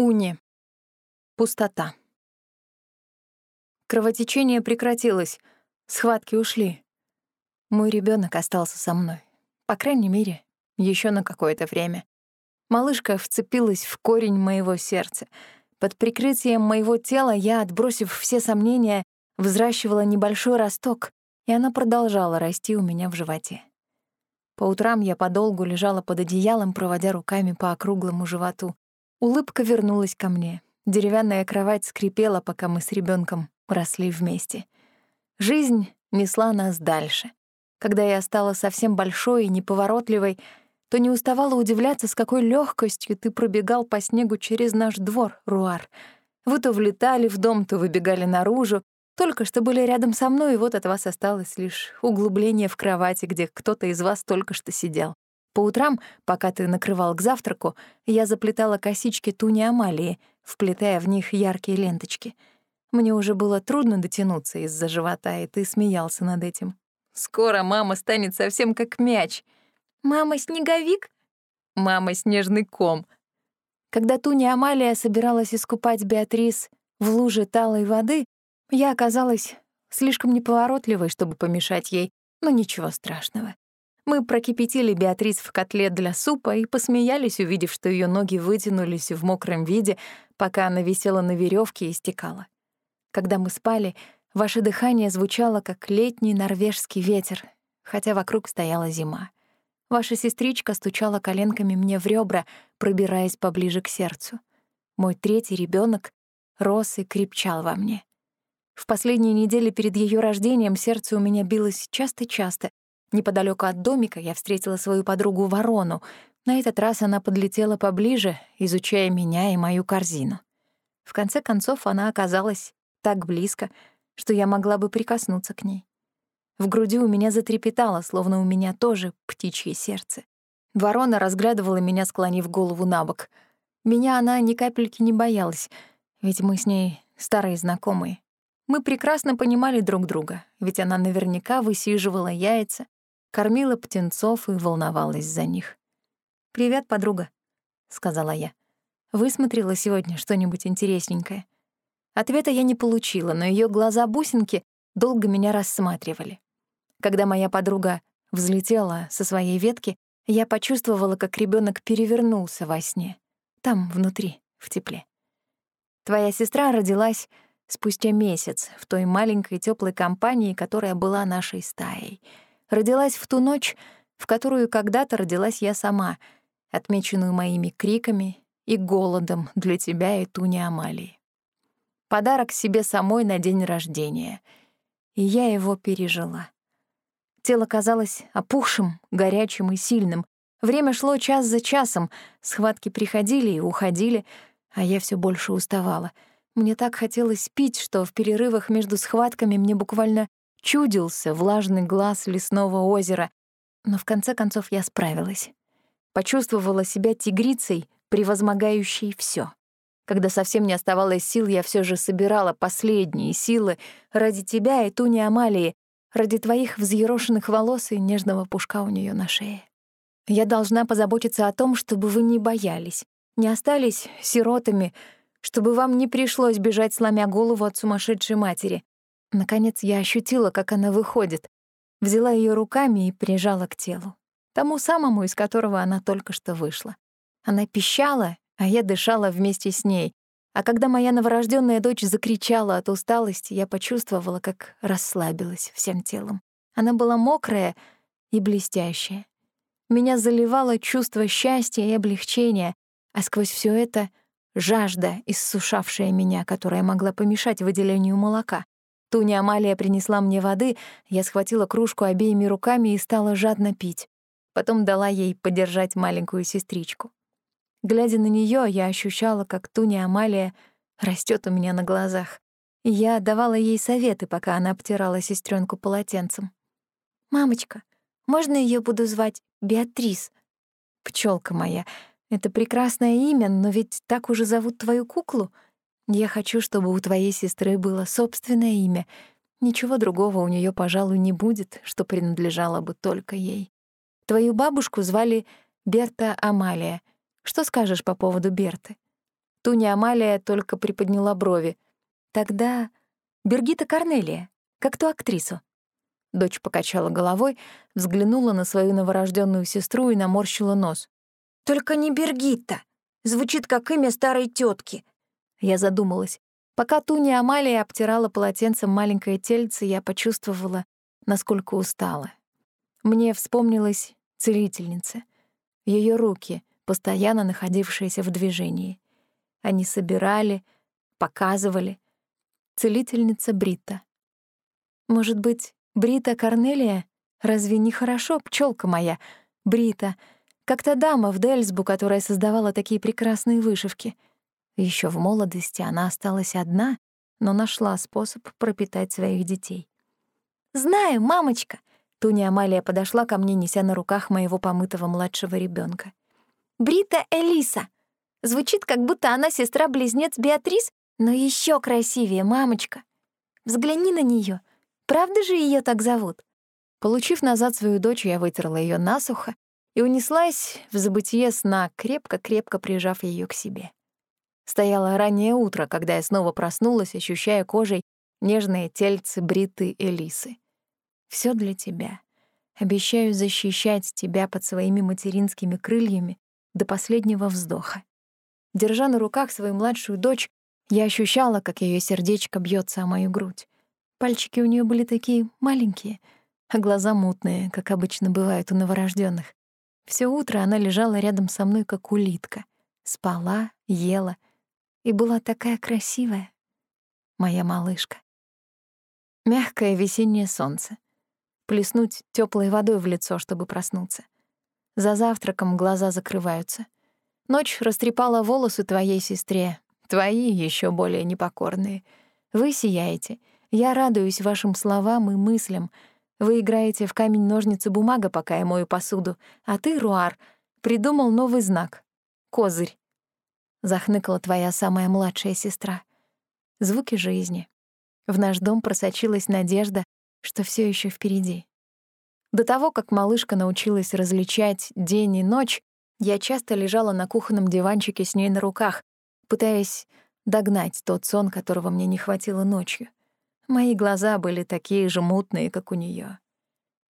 Уни. Пустота. Кровотечение прекратилось, схватки ушли. Мой ребенок остался со мной. По крайней мере, еще на какое-то время. Малышка вцепилась в корень моего сердца. Под прикрытием моего тела я, отбросив все сомнения, взращивала небольшой росток, и она продолжала расти у меня в животе. По утрам я подолгу лежала под одеялом, проводя руками по округлому животу. Улыбка вернулась ко мне. Деревянная кровать скрипела, пока мы с ребенком росли вместе. Жизнь несла нас дальше. Когда я стала совсем большой и неповоротливой, то не уставала удивляться, с какой легкостью ты пробегал по снегу через наш двор, Руар. Вы то влетали в дом, то выбегали наружу, только что были рядом со мной, и вот от вас осталось лишь углубление в кровати, где кто-то из вас только что сидел. По утрам, пока ты накрывал к завтраку, я заплетала косички Туни Амалии, вплетая в них яркие ленточки. Мне уже было трудно дотянуться из-за живота, и ты смеялся над этим. Скоро мама станет совсем как мяч. Мама-снеговик? Мама-снежный ком. Когда Туни Амалия собиралась искупать Беатрис в луже талой воды, я оказалась слишком неповоротливой, чтобы помешать ей, но ничего страшного. Мы прокипятили Беатрис в котлет для супа и посмеялись, увидев, что ее ноги вытянулись в мокром виде, пока она висела на веревке и стекала. Когда мы спали, ваше дыхание звучало, как летний норвежский ветер, хотя вокруг стояла зима. Ваша сестричка стучала коленками мне в ребра, пробираясь поближе к сердцу. Мой третий ребенок рос и крепчал во мне. В последние недели перед ее рождением сердце у меня билось часто-часто, Неподалеку от домика я встретила свою подругу Ворону. На этот раз она подлетела поближе, изучая меня и мою корзину. В конце концов, она оказалась так близко, что я могла бы прикоснуться к ней. В груди у меня затрепетало, словно у меня тоже птичье сердце. Ворона разглядывала меня, склонив голову на бок. Меня она ни капельки не боялась, ведь мы с ней старые знакомые. Мы прекрасно понимали друг друга, ведь она наверняка высиживала яйца, кормила птенцов и волновалась за них. «Привет, подруга», — сказала я. «Высмотрела сегодня что-нибудь интересненькое?» Ответа я не получила, но ее глаза-бусинки долго меня рассматривали. Когда моя подруга взлетела со своей ветки, я почувствовала, как ребенок перевернулся во сне. Там, внутри, в тепле. Твоя сестра родилась спустя месяц в той маленькой теплой компании, которая была нашей стаей — родилась в ту ночь, в которую когда-то родилась я сама, отмеченную моими криками и голодом для тебя и Туни Амалии. Подарок себе самой на день рождения. И я его пережила. Тело казалось опухшим, горячим и сильным. Время шло час за часом, схватки приходили и уходили, а я все больше уставала. Мне так хотелось пить, что в перерывах между схватками мне буквально чудился влажный глаз лесного озера, но в конце концов я справилась. Почувствовала себя тигрицей, превозмогающей все. Когда совсем не оставалось сил, я все же собирала последние силы ради тебя и Туни Амалии, ради твоих взъерошенных волос и нежного пушка у нее на шее. Я должна позаботиться о том, чтобы вы не боялись, не остались сиротами, чтобы вам не пришлось бежать, сломя голову от сумасшедшей матери, Наконец я ощутила, как она выходит, взяла ее руками и прижала к телу, тому самому, из которого она только что вышла. Она пищала, а я дышала вместе с ней. А когда моя новорожденная дочь закричала от усталости, я почувствовала, как расслабилась всем телом. Она была мокрая и блестящая. Меня заливало чувство счастья и облегчения, а сквозь все это — жажда, иссушавшая меня, которая могла помешать выделению молока. Туня Амалия принесла мне воды, я схватила кружку обеими руками и стала жадно пить. Потом дала ей подержать маленькую сестричку. Глядя на нее, я ощущала, как Туня Амалия растет у меня на глазах. Я давала ей советы, пока она обтирала сестренку полотенцем. «Мамочка, можно ее буду звать Беатрис?» Пчелка моя, это прекрасное имя, но ведь так уже зовут твою куклу — я хочу, чтобы у твоей сестры было собственное имя. Ничего другого у нее, пожалуй, не будет, что принадлежало бы только ей. Твою бабушку звали Берта Амалия. Что скажешь по поводу Берты? Туня Амалия только приподняла брови. Тогда Бергита Корнелия, как ту актрису. Дочь покачала головой, взглянула на свою новорожденную сестру и наморщила нос. «Только не Бергитта. Звучит как имя старой тетки. Я задумалась. Пока Туня Амалия обтирала полотенцем маленькое тельце, я почувствовала, насколько устала. Мне вспомнилась целительница. Ее руки, постоянно находившиеся в движении. Они собирали, показывали. Целительница Брита. Может быть, Брита Корнелия? Разве не хорошо, пчелка моя? Брита, как та дама в Дельсбу, которая создавала такие прекрасные вышивки. Еще в молодости она осталась одна, но нашла способ пропитать своих детей. «Знаю, мамочка!» Туня Амалия подошла ко мне, неся на руках моего помытого младшего ребенка. «Брита Элиса!» Звучит, как будто она сестра-близнец Беатрис, но еще красивее, мамочка. Взгляни на нее. Правда же ее так зовут? Получив назад свою дочь, я вытерла ее насухо и унеслась в забытие сна, крепко-крепко прижав ее к себе. Стояло раннее утро, когда я снова проснулась, ощущая кожей нежные тельцы бриты Элисы. Все для тебя. Обещаю защищать тебя под своими материнскими крыльями до последнего вздоха. Держа на руках свою младшую дочь, я ощущала, как ее сердечко бьется о мою грудь. Пальчики у нее были такие маленькие, а глаза мутные, как обычно бывает у новорожденных. Все утро она лежала рядом со мной, как улитка. Спала, ела и была такая красивая. Моя малышка. Мягкое весеннее солнце. Плеснуть теплой водой в лицо, чтобы проснуться. За завтраком глаза закрываются — Ночь растрепала волосы твоей сестре, твои еще более непокорные. Вы сияете. Я радуюсь вашим словам и мыслям. Вы играете в камень-ножницы-бумага, пока я мою посуду, а ты, Руар, придумал новый знак — козырь. Захныкала твоя самая младшая сестра. Звуки жизни. В наш дом просочилась надежда, что все еще впереди. До того, как малышка научилась различать день и ночь, я часто лежала на кухонном диванчике с ней на руках, пытаясь догнать тот сон, которого мне не хватило ночью. Мои глаза были такие же мутные, как у нее.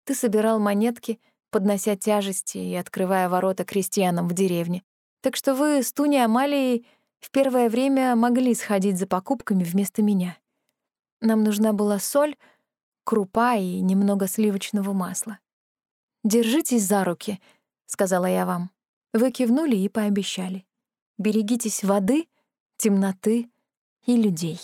Ты собирал монетки, поднося тяжести и открывая ворота крестьянам в деревне. Так что вы с Туни Амалией в первое время могли сходить за покупками вместо меня. Нам нужна была соль, крупа и немного сливочного масла. «Держитесь за руки», — сказала я вам. Вы кивнули и пообещали. Берегитесь воды, темноты и людей.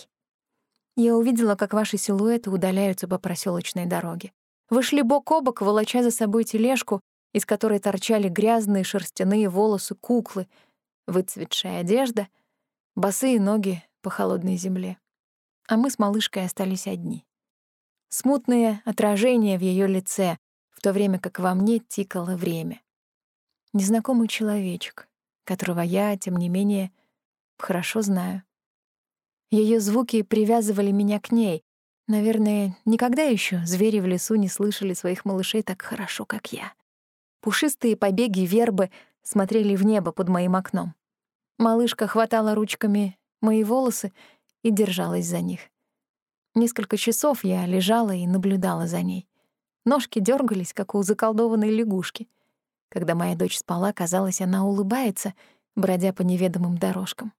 Я увидела, как ваши силуэты удаляются по проселочной дороге. Вы шли бок о бок, волоча за собой тележку, из которой торчали грязные шерстяные волосы куклы, выцветшая одежда, босые ноги по холодной земле. А мы с малышкой остались одни. Смутные отражения в ее лице, в то время как во мне тикало время. Незнакомый человечек, которого я, тем не менее, хорошо знаю. Ее звуки привязывали меня к ней. Наверное, никогда еще звери в лесу не слышали своих малышей так хорошо, как я. Пушистые побеги вербы смотрели в небо под моим окном. Малышка хватала ручками мои волосы и держалась за них. Несколько часов я лежала и наблюдала за ней. Ножки дергались, как у заколдованной лягушки — когда моя дочь спала, казалось, она улыбается, бродя по неведомым дорожкам.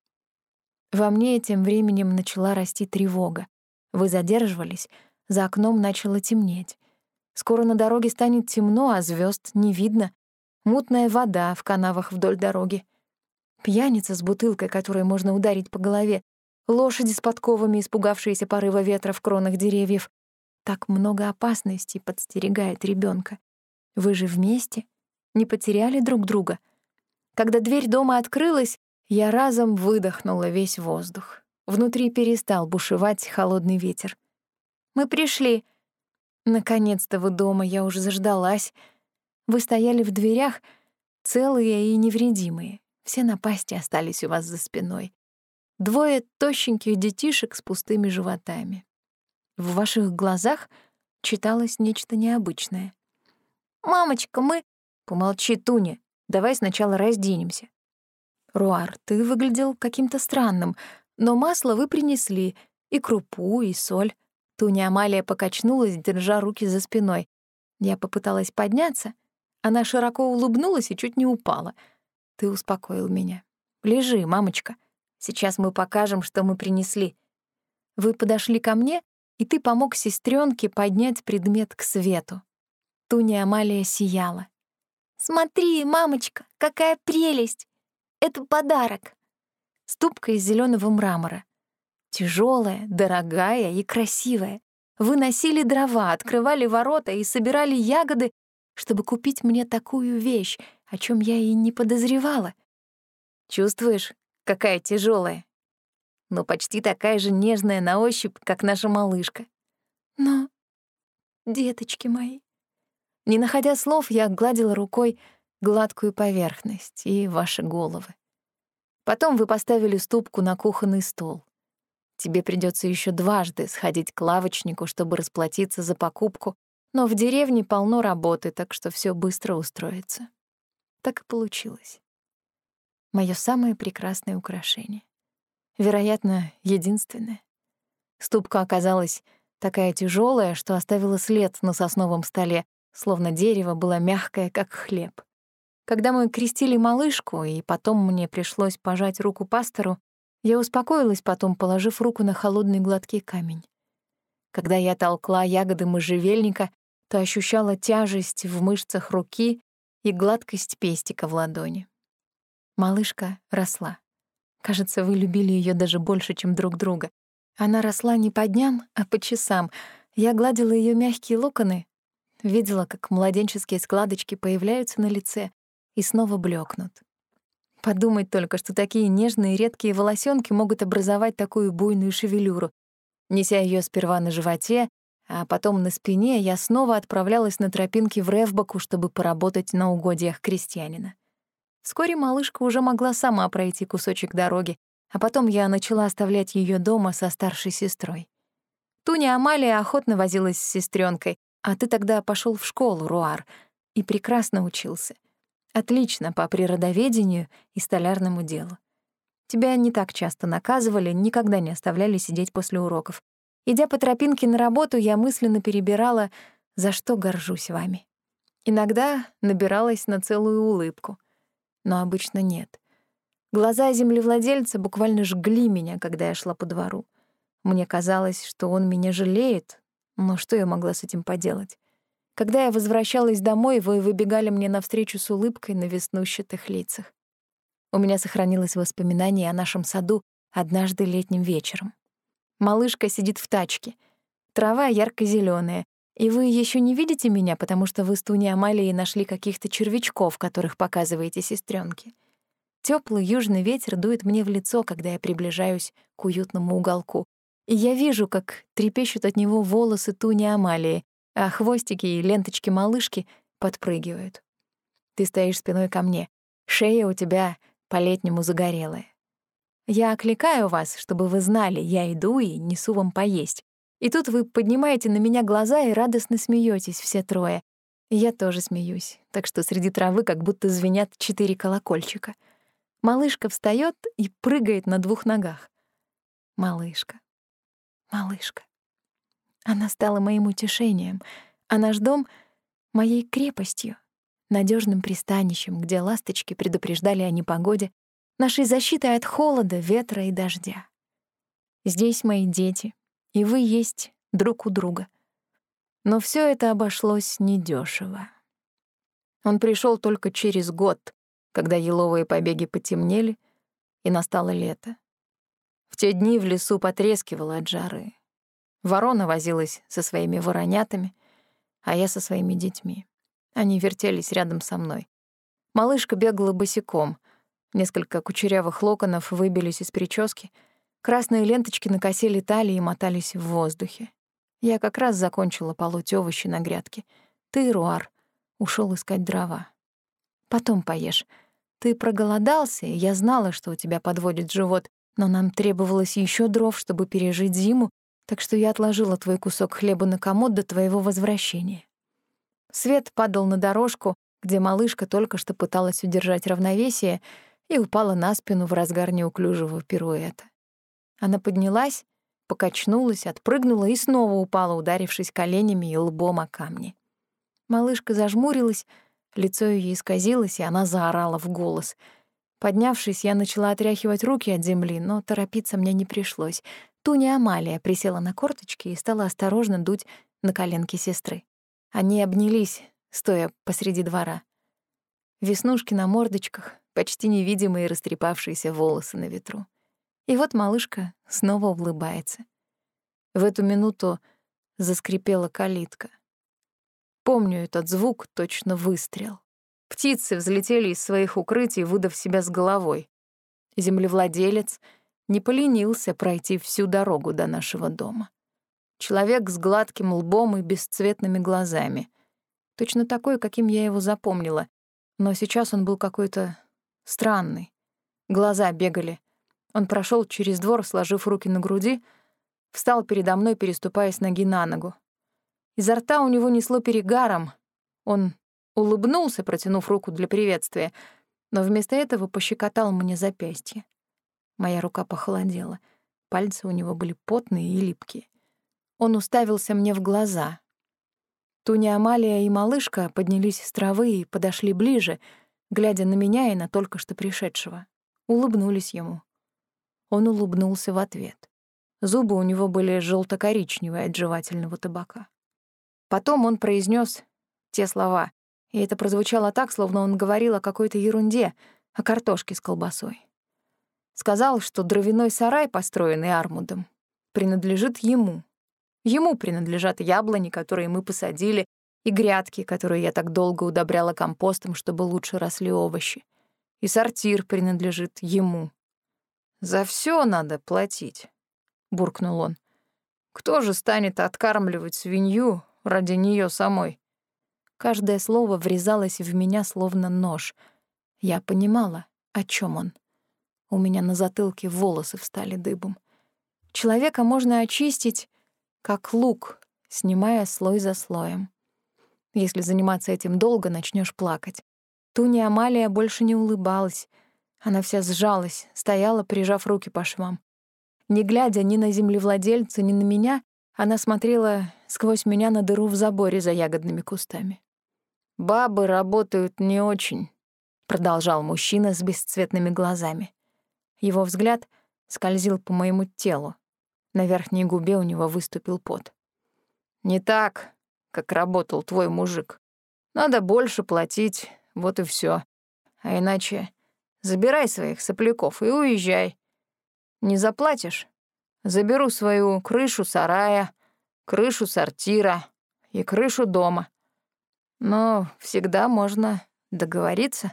Во мне тем временем начала расти тревога. Вы задерживались, за окном начало темнеть. Скоро на дороге станет темно, а звезд не видно. Мутная вода в канавах вдоль дороги. Пьяница с бутылкой, которой можно ударить по голове. Лошади с подковами, испугавшиеся порыва ветра в кронах деревьев. Так много опасностей подстерегает ребенка. Вы же вместе, не потеряли друг друга. Когда дверь дома открылась, я разом выдохнула весь воздух. Внутри перестал бушевать холодный ветер. «Мы пришли». «Наконец-то вы дома, я уже заждалась. Вы стояли в дверях, целые и невредимые. Все напасти остались у вас за спиной. Двое тощеньких детишек с пустыми животами. В ваших глазах читалось нечто необычное. «Мамочка, мы...» Помолчи, Туня. Давай сначала разденемся. Руар, ты выглядел каким-то странным, но масло вы принесли, и крупу, и соль. Туня Амалия покачнулась, держа руки за спиной. Я попыталась подняться. Она широко улыбнулась и чуть не упала. Ты успокоил меня. Лежи, мамочка. Сейчас мы покажем, что мы принесли. Вы подошли ко мне, и ты помог сестренке поднять предмет к свету. Туня Амалия сияла. «Смотри, мамочка, какая прелесть! Это подарок!» Ступка из зеленого мрамора. Тяжелая, дорогая и красивая. Вы носили дрова, открывали ворота и собирали ягоды, чтобы купить мне такую вещь, о чем я и не подозревала. Чувствуешь, какая тяжелая, но почти такая же нежная на ощупь, как наша малышка. Но, деточки мои... Не находя слов, я гладила рукой гладкую поверхность и ваши головы. Потом вы поставили ступку на кухонный стол. Тебе придется еще дважды сходить к лавочнику, чтобы расплатиться за покупку, но в деревне полно работы, так что все быстро устроится. Так и получилось. Мое самое прекрасное украшение. Вероятно, единственное. Ступка оказалась такая тяжелая, что оставила след на сосновом столе, словно дерево было мягкое, как хлеб. Когда мы крестили малышку, и потом мне пришлось пожать руку пастору, я успокоилась потом, положив руку на холодный гладкий камень. Когда я толкла ягоды можжевельника, то ощущала тяжесть в мышцах руки и гладкость пестика в ладони. Малышка росла. Кажется, вы любили ее даже больше, чем друг друга. Она росла не по дням, а по часам. Я гладила ее мягкие локоны, видела, как младенческие складочки появляются на лице и снова блекнут. Подумать только, что такие нежные редкие волосенки могут образовать такую буйную шевелюру. Неся ее сперва на животе, а потом на спине, я снова отправлялась на тропинки в Ревбаку, чтобы поработать на угодьях крестьянина. Вскоре малышка уже могла сама пройти кусочек дороги, а потом я начала оставлять ее дома со старшей сестрой. Туня Амалия охотно возилась с сестренкой, а ты тогда пошел в школу, Руар, и прекрасно учился. Отлично по природоведению и столярному делу. Тебя не так часто наказывали, никогда не оставляли сидеть после уроков. Идя по тропинке на работу, я мысленно перебирала, за что горжусь вами. Иногда набиралась на целую улыбку, но обычно нет. Глаза землевладельца буквально жгли меня, когда я шла по двору. Мне казалось, что он меня жалеет, но что я могла с этим поделать? Когда я возвращалась домой, вы выбегали мне навстречу с улыбкой на веснущатых лицах. У меня сохранилось воспоминание о нашем саду однажды летним вечером. Малышка сидит в тачке. Трава ярко зеленая и вы еще не видите меня, потому что вы с Туни Амалией нашли каких-то червячков, которых показываете сестренке. Теплый южный ветер дует мне в лицо, когда я приближаюсь к уютному уголку. И я вижу, как трепещут от него волосы Туни Амалии, а хвостики и ленточки малышки подпрыгивают. Ты стоишь спиной ко мне, шея у тебя по-летнему загорелая. Я окликаю вас, чтобы вы знали, я иду и несу вам поесть. И тут вы поднимаете на меня глаза и радостно смеетесь все трое. Я тоже смеюсь, так что среди травы как будто звенят четыре колокольчика. Малышка встает и прыгает на двух ногах. Малышка, малышка. Она стала моим утешением, а наш дом — моей крепостью, надежным пристанищем, где ласточки предупреждали о непогоде, нашей защитой от холода, ветра и дождя. Здесь мои дети, и вы есть друг у друга. Но все это обошлось недешево. Он пришел только через год, когда еловые побеги потемнели, и настало лето. В те дни в лесу потрескивало от жары. Ворона возилась со своими воронятами, а я со своими детьми. Они вертелись рядом со мной. Малышка бегала босиком. Несколько кучерявых локонов выбились из прически. Красные ленточки на косе летали и мотались в воздухе. Я как раз закончила полоть овощи на грядке. Ты, Руар, ушел искать дрова. Потом поешь. Ты проголодался, и я знала, что у тебя подводит живот, но нам требовалось еще дров, чтобы пережить зиму так что я отложила твой кусок хлеба на комод до твоего возвращения. Свет падал на дорожку, где малышка только что пыталась удержать равновесие, и упала на спину в разгар неуклюжего пируэта. Она поднялась, покачнулась, отпрыгнула и снова упала, ударившись коленями и лбом о камни. Малышка зажмурилась, лицо ее исказилось, и она заорала в голос. Поднявшись, я начала отряхивать руки от земли, но торопиться мне не пришлось. Туня Амалия присела на корточки и стала осторожно дуть на коленки сестры. Они обнялись, стоя посреди двора. Веснушки на мордочках, почти невидимые растрепавшиеся волосы на ветру. И вот малышка снова улыбается. В эту минуту заскрипела калитка. Помню этот звук, точно выстрел. Птицы взлетели из своих укрытий, выдав себя с головой. Землевладелец не поленился пройти всю дорогу до нашего дома. Человек с гладким лбом и бесцветными глазами. Точно такой, каким я его запомнила. Но сейчас он был какой-то странный. Глаза бегали. Он прошел через двор, сложив руки на груди, встал передо мной, переступая с ноги на ногу. Изо рта у него несло перегаром. Он улыбнулся, протянув руку для приветствия, но вместо этого пощекотал мне запястье. Моя рука похолодела. Пальцы у него были потные и липкие. Он уставился мне в глаза. Туня Амалия и малышка поднялись с травы и подошли ближе, глядя на меня и на только что пришедшего. Улыбнулись ему. Он улыбнулся в ответ. Зубы у него были желто коричневые от жевательного табака. Потом он произнес те слова, и это прозвучало так, словно он говорил о какой-то ерунде, о картошке с колбасой. Сказал, что дровяной сарай, построенный Армудом, принадлежит ему. Ему принадлежат яблони, которые мы посадили, и грядки, которые я так долго удобряла компостом, чтобы лучше росли овощи. И сортир принадлежит ему. «За все надо платить», — буркнул он. «Кто же станет откармливать свинью ради нее самой?» Каждое слово врезалось в меня словно нож. Я понимала, о чем он. У меня на затылке волосы встали дыбом. Человека можно очистить, как лук, снимая слой за слоем. Если заниматься этим долго, начнешь плакать. Туни Амалия больше не улыбалась — она вся сжалась, стояла, прижав руки по швам. Не глядя ни на землевладельца, ни на меня, она смотрела сквозь меня на дыру в заборе за ягодными кустами. «Бабы работают не очень», — продолжал мужчина с бесцветными глазами. Его взгляд скользил по моему телу. На верхней губе у него выступил пот. «Не так, как работал твой мужик. Надо больше платить, вот и все. А иначе Забирай своих сопляков и уезжай. Не заплатишь? Заберу свою крышу сарая, крышу сортира и крышу дома. Но всегда можно договориться.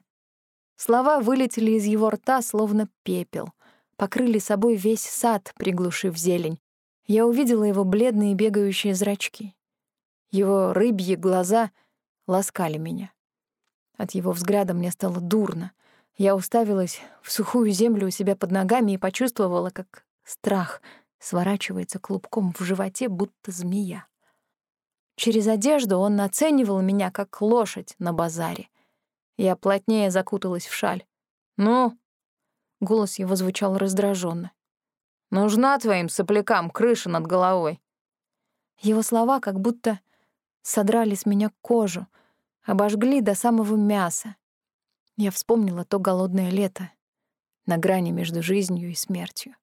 Слова вылетели из его рта, словно пепел, покрыли собой весь сад, приглушив зелень. Я увидела его бледные бегающие зрачки. Его рыбьи глаза ласкали меня. От его взгляда мне стало дурно. Я уставилась в сухую землю у себя под ногами и почувствовала, как страх сворачивается клубком в животе, будто змея. Через одежду он оценивал меня, как лошадь на базаре. Я плотнее закуталась в шаль. «Ну?» — голос его звучал раздраженно. «Нужна твоим соплякам крыша над головой». Его слова как будто содрали с меня кожу, обожгли до самого мяса. Я вспомнила то голодное лето на грани между жизнью и смертью.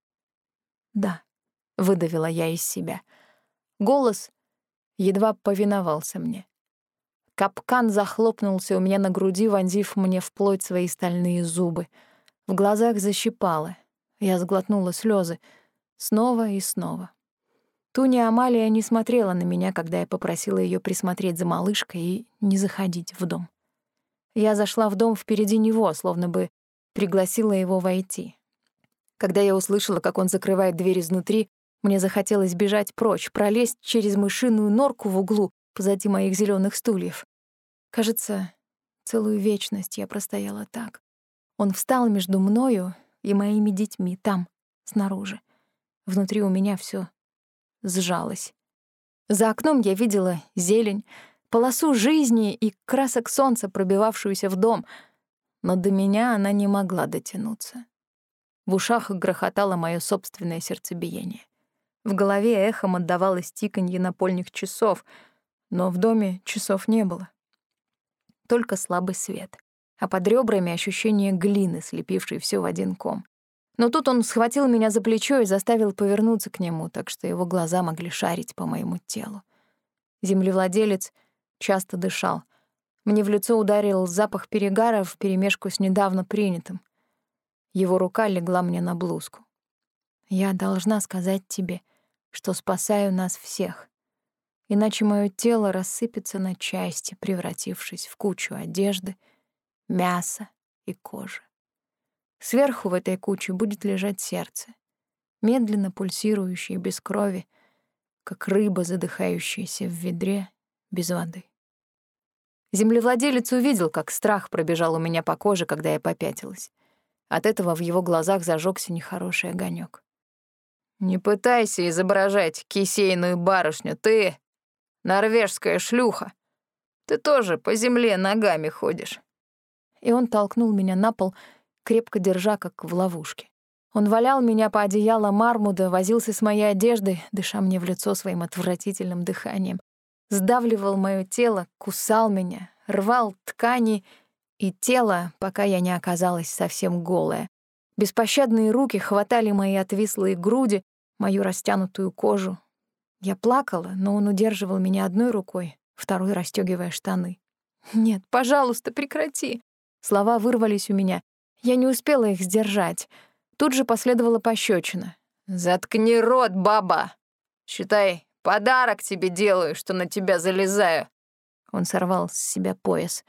«Да», — выдавила я из себя. Голос едва повиновался мне. Капкан захлопнулся у меня на груди, вонзив мне вплоть свои стальные зубы. В глазах защипало. Я сглотнула слезы снова и снова. Туня Амалия не смотрела на меня, когда я попросила ее присмотреть за малышкой и не заходить в дом. Я зашла в дом впереди него, словно бы пригласила его войти. Когда я услышала, как он закрывает дверь изнутри, мне захотелось бежать прочь, пролезть через мышиную норку в углу позади моих зеленых стульев. Кажется, целую вечность я простояла так. Он встал между мною и моими детьми там, снаружи. Внутри у меня все сжалось. За окном я видела зелень, полосу жизни и красок солнца, пробивавшуюся в дом. но до меня она не могла дотянуться. В ушах грохотало мое собственное сердцебиение. В голове эхом отдавалось тиканье напольных часов, но в доме часов не было. Только слабый свет, а под ребрами ощущение глины, слепившей все в один ком. Но тут он схватил меня за плечо и заставил повернуться к нему, так что его глаза могли шарить по моему телу. Землевладелец часто дышал. Мне в лицо ударил запах перегара вперемешку с недавно принятым. Его рука легла мне на блузку. «Я должна сказать тебе, что спасаю нас всех. Иначе мое тело рассыпется на части, превратившись в кучу одежды, мяса и кожи. Сверху в этой куче будет лежать сердце, медленно пульсирующее без крови, как рыба, задыхающаяся в ведре без воды. Землевладелец увидел, как страх пробежал у меня по коже, когда я попятилась. От этого в его глазах зажегся нехороший огонек. «Не пытайся изображать кисейную барышню, ты — норвежская шлюха. Ты тоже по земле ногами ходишь». И он толкнул меня на пол, крепко держа, как в ловушке. Он валял меня по одеялу мармуда, возился с моей одеждой, дыша мне в лицо своим отвратительным дыханием, сдавливал моё тело, кусал меня, рвал ткани и тело, пока я не оказалась совсем голая. Беспощадные руки хватали мои отвислые груди, мою растянутую кожу. Я плакала, но он удерживал меня одной рукой, второй расстёгивая штаны. «Нет, пожалуйста, прекрати!» Слова вырвались у меня, я не успела их сдержать. Тут же последовала пощечина. «Заткни рот, баба! Считай, подарок тебе делаю, что на тебя залезаю!» Он сорвал с себя пояс.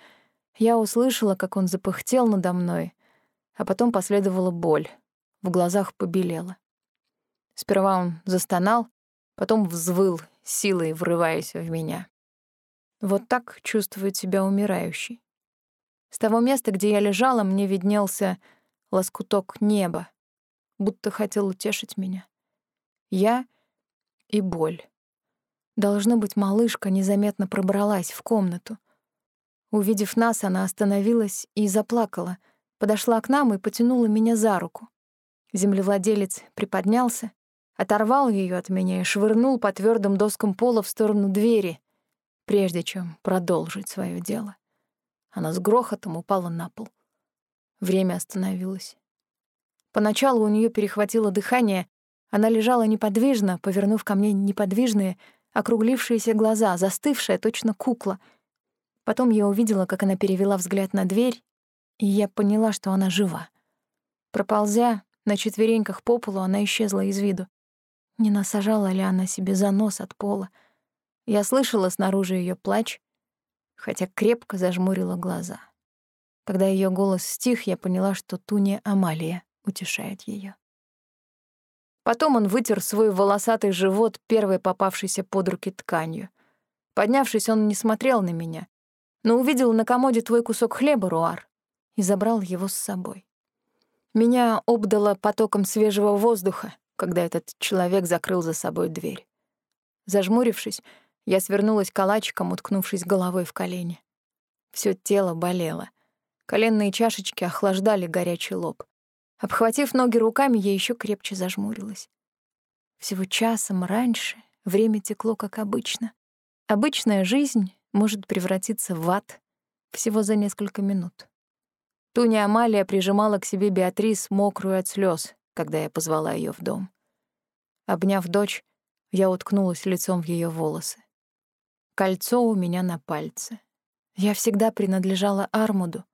Я услышала, как он запыхтел надо мной, а потом последовала боль. В глазах побелело. Сперва он застонал, потом взвыл, силой врываясь в меня. Вот так чувствует себя умирающий. С того места, где я лежала, мне виднелся лоскуток неба, будто хотел утешить меня. Я и боль. Должно быть, малышка незаметно пробралась в комнату. Увидев нас, она остановилась и заплакала, подошла к нам и потянула меня за руку. Землевладелец приподнялся, оторвал ее от меня и швырнул по твердым доскам пола в сторону двери, прежде чем продолжить свое дело. Она с грохотом упала на пол. Время остановилось. Поначалу у нее перехватило дыхание, она лежала неподвижно, повернув ко мне неподвижные, округлившиеся глаза, застывшая точно кукла. Потом я увидела, как она перевела взгляд на дверь, и я поняла, что она жива. Проползя на четвереньках по полу, она исчезла из виду. Не насажала ли она себе за нос от пола? Я слышала снаружи ее плач, хотя крепко зажмурила глаза. Когда ее голос стих, я поняла, что Туня Амалия утешает ее. Потом он вытер свой волосатый живот, первой попавшейся под руки тканью. Поднявшись, он не смотрел на меня, но увидел на комоде твой кусок хлеба, Руар, и забрал его с собой. Меня обдало потоком свежего воздуха, когда этот человек закрыл за собой дверь. Зажмурившись, я свернулась калачиком, уткнувшись головой в колени. Всё тело болело. Коленные чашечки охлаждали горячий лоб. Обхватив ноги руками, я ещё крепче зажмурилась. Всего часом раньше время текло как обычно. Обычная жизнь может превратиться в ад всего за несколько минут. Туня Амалия прижимала к себе Беатрис, мокрую от слёз, когда я позвала её в дом. Обняв дочь, я уткнулась лицом в её волосы. Кольцо у меня на пальце. Я всегда принадлежала Армуду.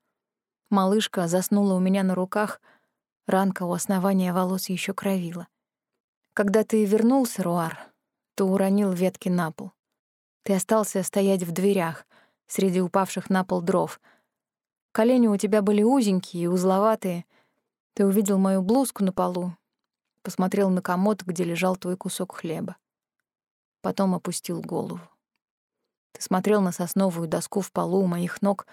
Малышка заснула у меня на руках, ранка у основания волос еще кровила. Когда ты вернулся, Руар, то уронил ветки на пол. Ты остался стоять в дверях, среди упавших на пол дров. Колени у тебя были узенькие и узловатые. Ты увидел мою блузку на полу, посмотрел на комод, где лежал твой кусок хлеба. Потом опустил голову. Ты смотрел на сосновую доску в полу у моих ног,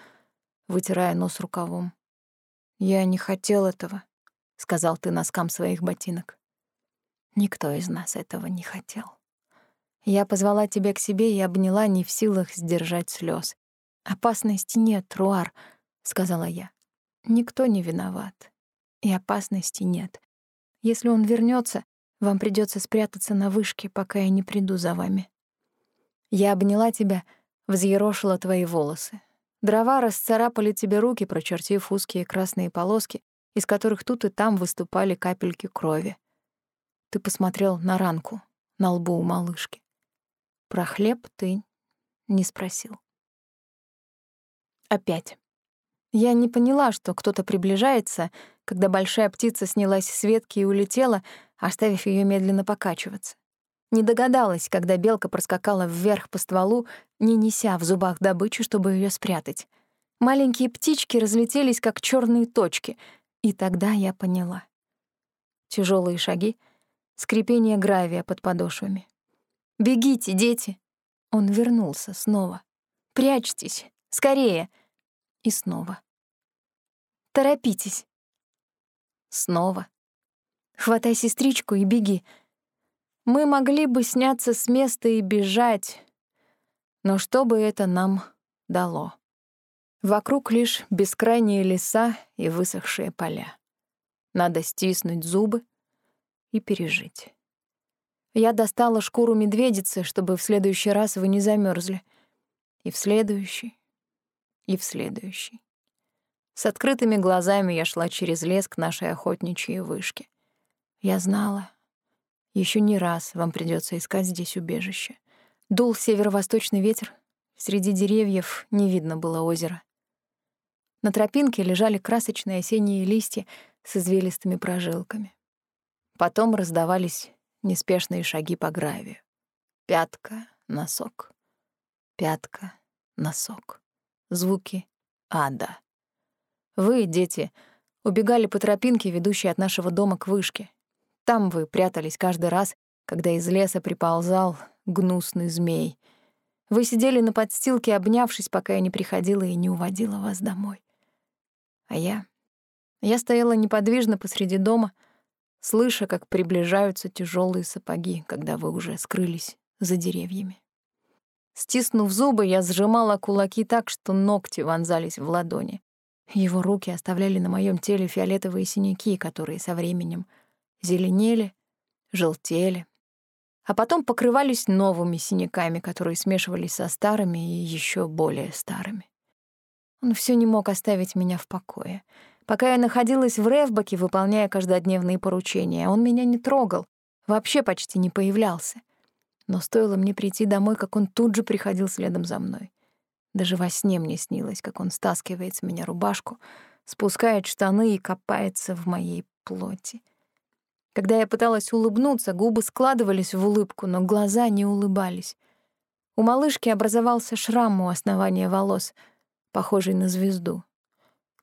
вытирая нос рукавом. «Я не хотел этого», — сказал ты носкам своих ботинок. Никто из нас этого не хотел. Я позвала тебя к себе и обняла, не в силах сдержать слез. «Опасности нет, Руар», — сказала я. Никто не виноват, и опасности нет. Если он вернется, вам придется спрятаться на вышке, пока я не приду за вами. Я обняла тебя, взъерошила твои волосы. Дрова расцарапали тебе руки, прочертив узкие красные полоски, из которых тут и там выступали капельки крови. Ты посмотрел на ранку на лбу у малышки. Про хлеб ты не спросил. Опять. Я не поняла, что кто-то приближается, когда большая птица снялась с ветки и улетела, оставив ее медленно покачиваться. Не догадалась, когда белка проскакала вверх по стволу, не неся в зубах добычу, чтобы ее спрятать. Маленькие птички разлетелись, как черные точки, и тогда я поняла. Тяжелые шаги, скрипение гравия под подошвами. «Бегите, дети!» Он вернулся снова. «Прячьтесь! Скорее!» И снова. «Торопитесь!» Снова. «Хватай сестричку и беги!» Мы могли бы сняться с места и бежать, но что бы это нам дало? Вокруг лишь бескрайние леса и высохшие поля. Надо стиснуть зубы и пережить. Я достала шкуру медведицы, чтобы в следующий раз вы не замерзли. И в следующий, и в следующий. С открытыми глазами я шла через лес к нашей охотничьей вышке. Я знала, еще не раз вам придется искать здесь убежище. Дул северо-восточный ветер, среди деревьев не видно было озера. На тропинке лежали красочные осенние листья с извилистыми прожилками. Потом раздавались неспешные шаги по гравию. Пятка, носок. Пятка, носок. Звуки ада. Вы, дети, убегали по тропинке, ведущей от нашего дома к вышке. Там вы прятались каждый раз, когда из леса приползал гнусный змей. Вы сидели на подстилке, обнявшись, пока я не приходила и не уводила вас домой. А я... Я стояла неподвижно посреди дома, слыша, как приближаются тяжелые сапоги, когда вы уже скрылись за деревьями. Стиснув зубы, я сжимала кулаки так, что ногти вонзались в ладони. Его руки оставляли на моем теле фиолетовые синяки, которые со временем зеленели, желтели, а потом покрывались новыми синяками, которые смешивались со старыми и еще более старыми. Он все не мог оставить меня в покое — Пока я находилась в Ревбаке, выполняя каждодневные поручения, он меня не трогал, вообще почти не появлялся. Но стоило мне прийти домой, как он тут же приходил следом за мной. Даже во сне мне снилось, как он стаскивает с меня рубашку, спускает штаны и копается в моей плоти. Когда я пыталась улыбнуться, губы складывались в улыбку, но глаза не улыбались. У малышки образовался шрам у основания волос, похожий на звезду.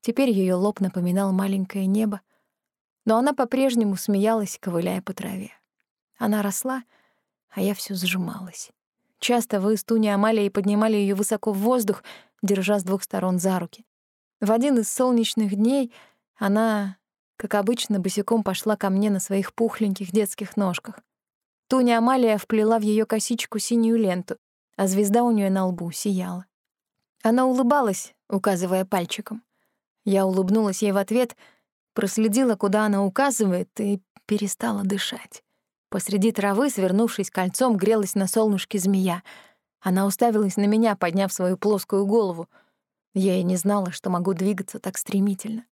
Теперь ее лоб напоминал маленькое небо, но она по-прежнему смеялась, ковыляя по траве. Она росла, а я все сжималась. Часто вы с Туни Амалией поднимали ее высоко в воздух, держа с двух сторон за руки. В один из солнечных дней она, как обычно, босиком пошла ко мне на своих пухленьких детских ножках. Туня Амалия вплела в ее косичку синюю ленту, а звезда у нее на лбу сияла. Она улыбалась, указывая пальчиком. Я улыбнулась ей в ответ, проследила, куда она указывает, и перестала дышать. Посреди травы, свернувшись кольцом, грелась на солнышке змея. Она уставилась на меня, подняв свою плоскую голову. Я и не знала, что могу двигаться так стремительно.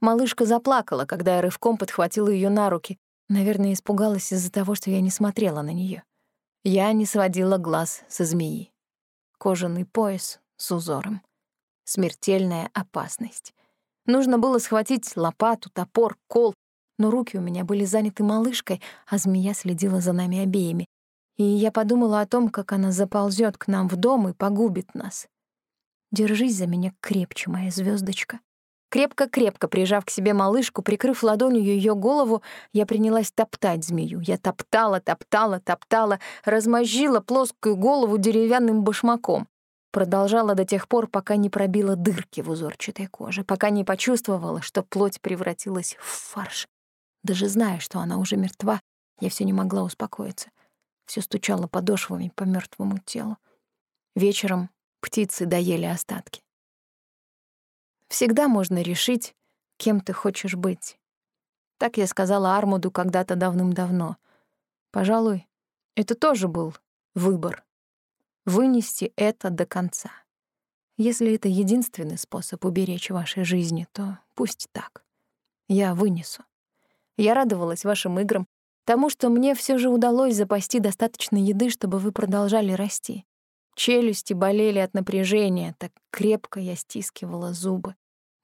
Малышка заплакала, когда я рывком подхватила ее на руки. Наверное, испугалась из-за того, что я не смотрела на нее. Я не сводила глаз со змеи. Кожаный пояс с узором. Смертельная опасность. Нужно было схватить лопату, топор, кол, но руки у меня были заняты малышкой, а змея следила за нами обеими. И я подумала о том, как она заползет к нам в дом и погубит нас. Держись за меня крепче, моя звездочка. Крепко-крепко прижав к себе малышку, прикрыв ладонью ее голову, я принялась топтать змею. Я топтала, топтала, топтала, размозжила плоскую голову деревянным башмаком. Продолжала до тех пор, пока не пробила дырки в узорчатой коже, пока не почувствовала, что плоть превратилась в фарш. Даже зная, что она уже мертва, я все не могла успокоиться. Все стучало подошвами по мертвому телу. Вечером птицы доели остатки. Всегда можно решить, кем ты хочешь быть. Так я сказала Армуду когда-то давным-давно. Пожалуй, это тоже был выбор. Вынести это до конца. Если это единственный способ уберечь вашей жизни, то пусть так. Я вынесу. Я радовалась вашим играм, тому, что мне все же удалось запасти достаточно еды, чтобы вы продолжали расти. Челюсти болели от напряжения, так крепко я стискивала зубы.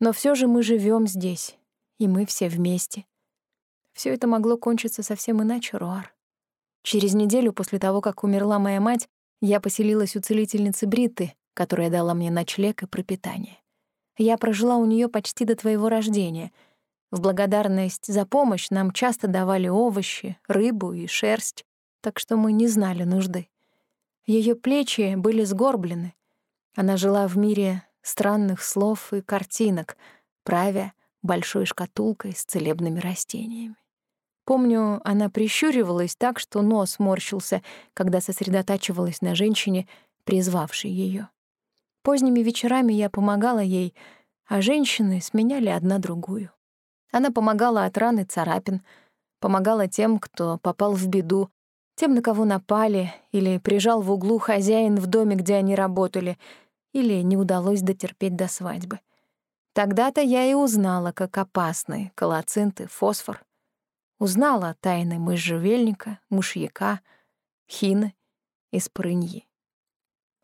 Но все же мы живем здесь, и мы все вместе. Все это могло кончиться совсем иначе, Руар. Через неделю после того, как умерла моя мать, я поселилась у целительницы Бриты, которая дала мне ночлег и пропитание. Я прожила у нее почти до твоего рождения. В благодарность за помощь нам часто давали овощи, рыбу и шерсть, так что мы не знали нужды. Ее плечи были сгорблены. Она жила в мире странных слов и картинок, правя большой шкатулкой с целебными растениями. Помню, она прищуривалась так, что нос морщился, когда сосредотачивалась на женщине, призвавшей ее. Поздними вечерами я помогала ей, а женщины сменяли одна другую. Она помогала от ран и царапин, помогала тем, кто попал в беду, тем, на кого напали, или прижал в углу хозяин в доме, где они работали, или не удалось дотерпеть до свадьбы. Тогда-то я и узнала, как опасны колоцинт и фосфор. Узнала тайны можжевельника, мышьяка, хины и спрыньи.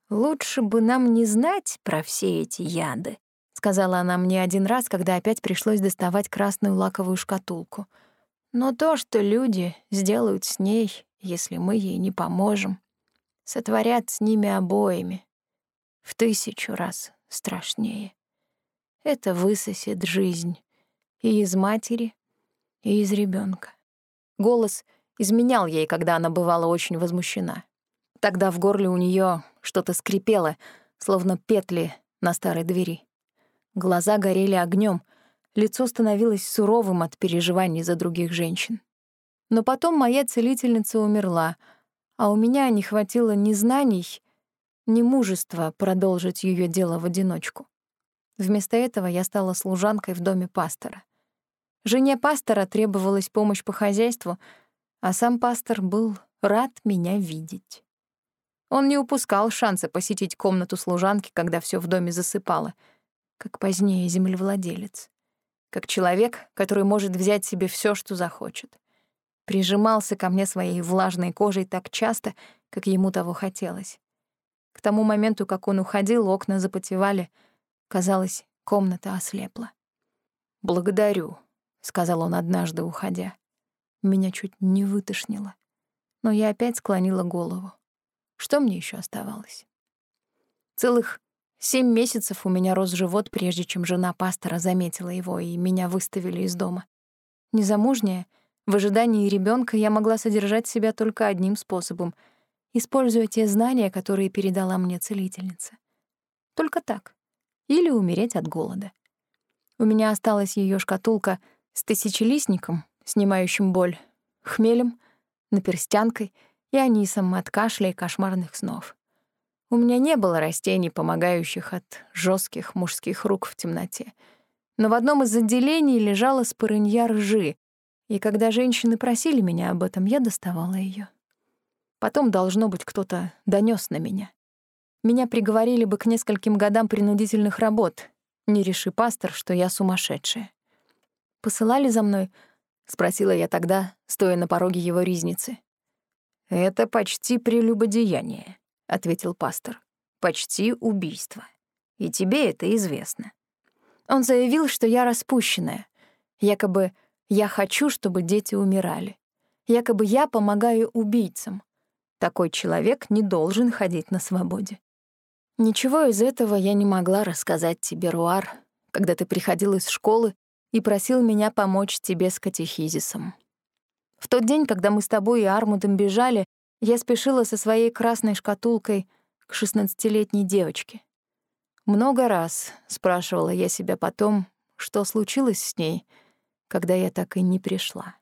«Лучше бы нам не знать про все эти яды», — сказала она мне один раз, когда опять пришлось доставать красную лаковую шкатулку. «Но то, что люди сделают с ней, если мы ей не поможем, сотворят с ними обоими в тысячу раз страшнее. Это высосет жизнь и из матери, и из ребенка. Голос изменял ей, когда она бывала очень возмущена. Тогда в горле у нее что-то скрипело, словно петли на старой двери. Глаза горели огнем, лицо становилось суровым от переживаний за других женщин. Но потом моя целительница умерла, а у меня не хватило ни знаний, ни мужества продолжить ее дело в одиночку. Вместо этого я стала служанкой в доме пастора. Жене пастора требовалась помощь по хозяйству, а сам пастор был рад меня видеть. Он не упускал шанса посетить комнату служанки, когда все в доме засыпало, как позднее землевладелец, как человек, который может взять себе все, что захочет. Прижимался ко мне своей влажной кожей так часто, как ему того хотелось. К тому моменту, как он уходил, окна запотевали. Казалось, комната ослепла. «Благодарю», — сказал он однажды, уходя. Меня чуть не вытошнило. Но я опять склонила голову. Что мне еще оставалось? Целых семь месяцев у меня рос живот, прежде чем жена пастора заметила его, и меня выставили из дома. Незамужняя, в ожидании ребенка я могла содержать себя только одним способом, используя те знания, которые передала мне целительница. Только так. Или умереть от голода. У меня осталась ее шкатулка с тысячелистником, снимающим боль, хмелем, наперстянкой — и анисом от кашля и кошмарных снов. У меня не было растений, помогающих от жестких мужских рук в темноте. Но в одном из отделений лежала спорынья ржи, и когда женщины просили меня об этом, я доставала ее. Потом, должно быть, кто-то донес на меня. Меня приговорили бы к нескольким годам принудительных работ, не реши пастор, что я сумасшедшая. «Посылали за мной?» — спросила я тогда, стоя на пороге его ризницы. «Это почти прелюбодеяние», — ответил пастор. «Почти убийство. И тебе это известно». Он заявил, что я распущенная. Якобы я хочу, чтобы дети умирали. Якобы я помогаю убийцам. Такой человек не должен ходить на свободе. Ничего из этого я не могла рассказать тебе, Руар, когда ты приходил из школы и просил меня помочь тебе с катехизисом. В тот день, когда мы с тобой и Армудом бежали, я спешила со своей красной шкатулкой к шестнадцатилетней девочке. Много раз спрашивала я себя потом, что случилось с ней, когда я так и не пришла.